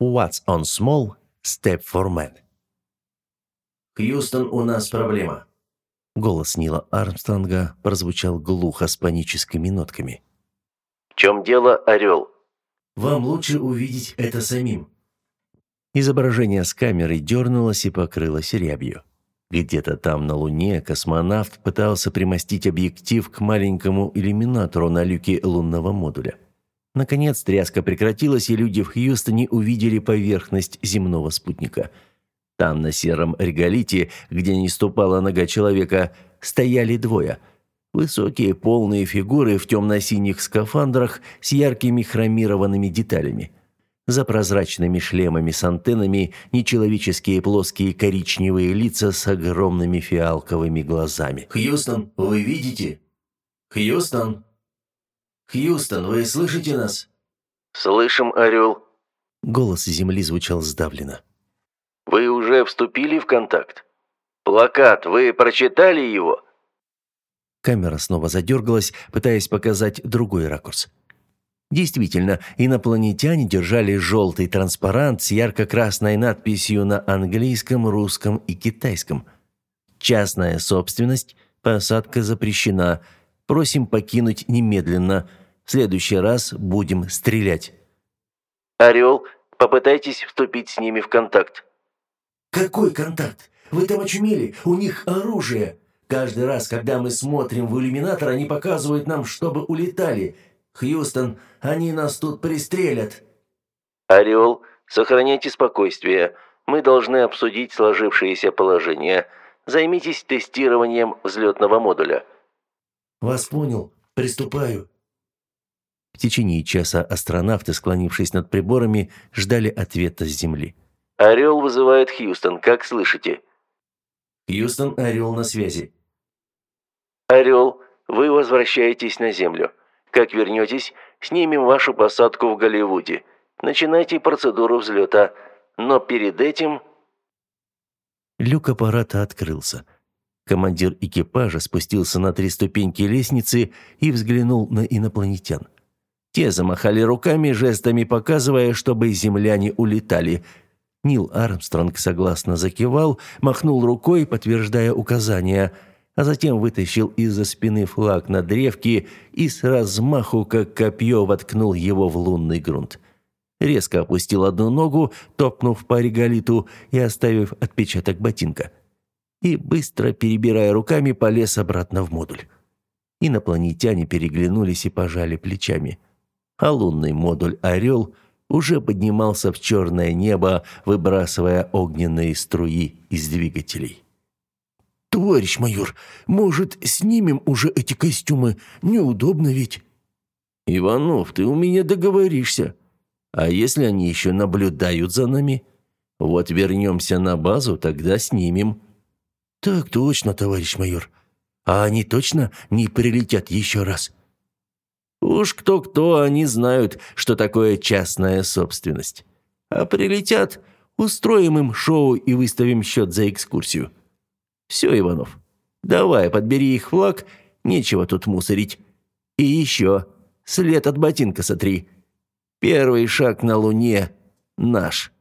What's on small, step for man. «Хьюстон, у нас проблема». Голос Нила Армстронга прозвучал глухо с паническими нотками. «В чем дело, Орел?» «Вам лучше увидеть это самим». Изображение с камеры дернулось и покрылось рябью. Где-то там на Луне космонавт пытался примостить объектив к маленькому иллюминатору на люке лунного модуля. Наконец тряска прекратилась, и люди в Хьюстоне увидели поверхность земного спутника. Там, на сером реголите, где не ступала нога человека, стояли двое. Высокие полные фигуры в темно-синих скафандрах с яркими хромированными деталями – за прозрачными шлемами с антеннами нечеловеческие плоские коричневые лица с огромными фиалковыми глазами. «Хьюстон, вы видите? Хьюстон? Хьюстон, вы слышите нас?» «Слышим, Орел». Голос земли звучал сдавленно. «Вы уже вступили в контакт? Плакат, вы прочитали его?» Камера снова задергалась, пытаясь показать другой ракурс. Действительно, инопланетяне держали желтый транспарант с ярко-красной надписью на английском, русском и китайском. «Частная собственность. Посадка запрещена. Просим покинуть немедленно. В следующий раз будем стрелять». «Орел, попытайтесь вступить с ними в контакт». «Какой контакт? Вы там очумели? У них оружие. Каждый раз, когда мы смотрим в иллюминатор, они показывают нам, чтобы улетали. Хьюстон, они нас тут пристрелят». «Орел, сохраняйте спокойствие. Мы должны обсудить сложившееся положение. Займитесь тестированием взлетного модуля». «Вас понял. Приступаю». В течение часа астронавты, склонившись над приборами, ждали ответа с Земли. «Орел вызывает Хьюстон, как слышите?» «Хьюстон, Орел на связи». «Орел, вы возвращаетесь на Землю. Как вернетесь, снимем вашу посадку в Голливуде. Начинайте процедуру взлета. Но перед этим...» Люк аппарата открылся. Командир экипажа спустился на три ступеньки лестницы и взглянул на инопланетян. Те замахали руками, жестами показывая, чтобы земляне улетали. Нил Армстронг согласно закивал, махнул рукой, подтверждая указания – а затем вытащил из-за спины флаг на древке и с размаху, как копье, воткнул его в лунный грунт. Резко опустил одну ногу, топнув по реголиту и оставив отпечаток ботинка. И, быстро перебирая руками, полез обратно в модуль. Инопланетяне переглянулись и пожали плечами. А лунный модуль «Орел» уже поднимался в черное небо, выбрасывая огненные струи из двигателей. «Товарищ майор, может, снимем уже эти костюмы? Неудобно ведь». «Иванов, ты у меня договоришься. А если они еще наблюдают за нами? Вот вернемся на базу, тогда снимем». «Так точно, товарищ майор. А они точно не прилетят еще раз?» «Уж кто-кто, они знают, что такое частная собственность. А прилетят, устроим им шоу и выставим счет за экскурсию». Все, Иванов, давай, подбери их флаг, нечего тут мусорить. И еще, след от ботинка сотри. Первый шаг на Луне наш».